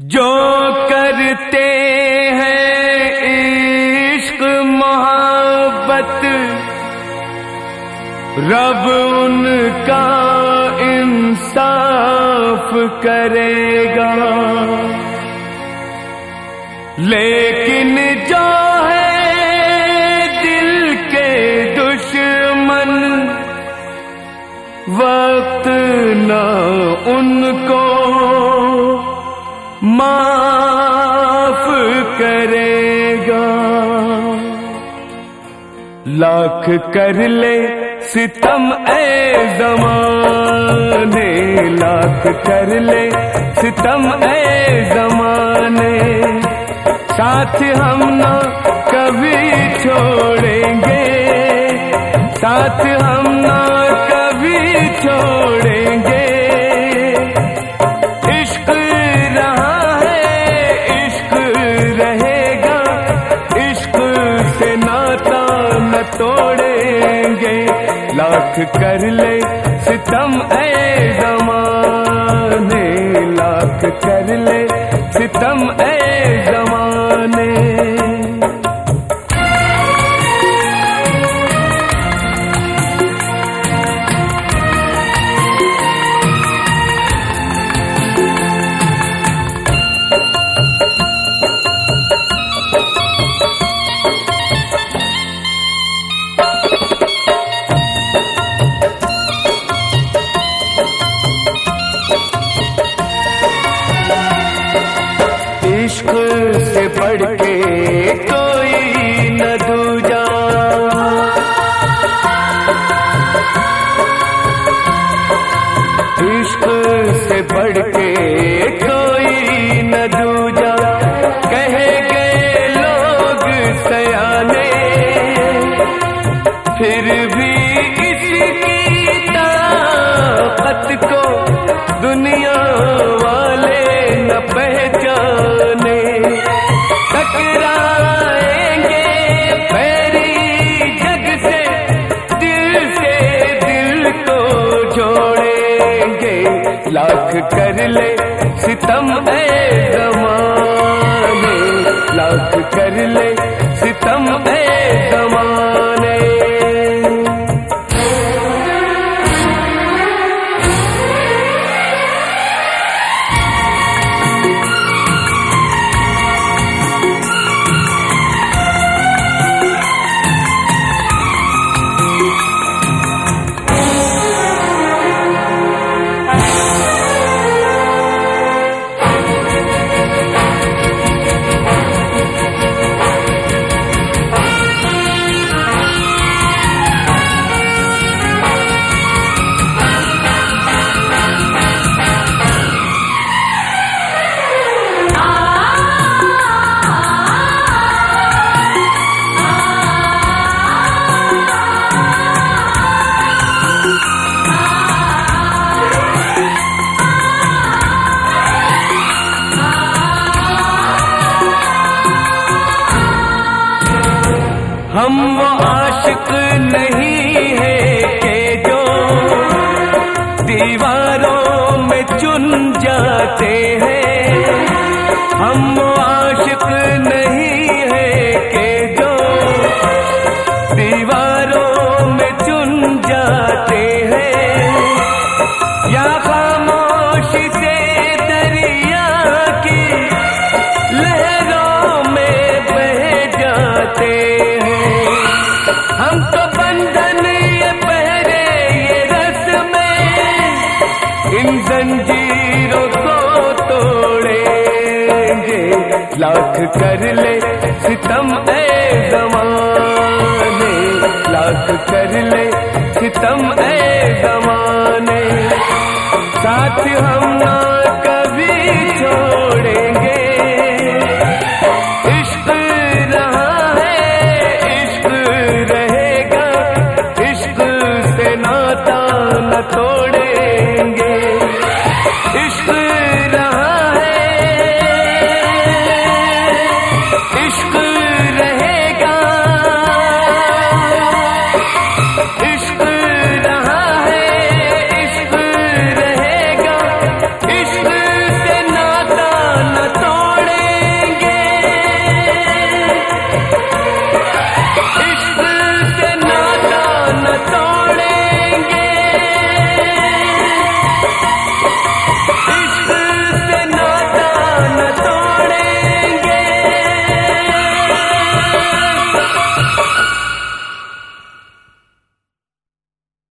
जो करते हैं इश्क मोहब्बत रब उनका इंसाफ करेगा। लेकिन माफ़ करेगा। लाख कर ले सितम ए जमाने। लाख कर ले सितम ए जमाने। साथ हम ना कभी छोड़ेंगे। साथ हम लाख कर ले सितम ए जमाने लाख कर ले सितम ए बढ़ के कोई न दूजा। इश्क से बढ़ के कोई न दूजा। कहे गए लोग सयाने, फिर भी इसकी ताकत को दुनिया लाख हम वो आशिक नहीं है के जो दीवारों में चुन जाते हैं। हम वो लाख कर ले सितम ए जमाने। लाख कर ले सितम ए जमाने। साथ हम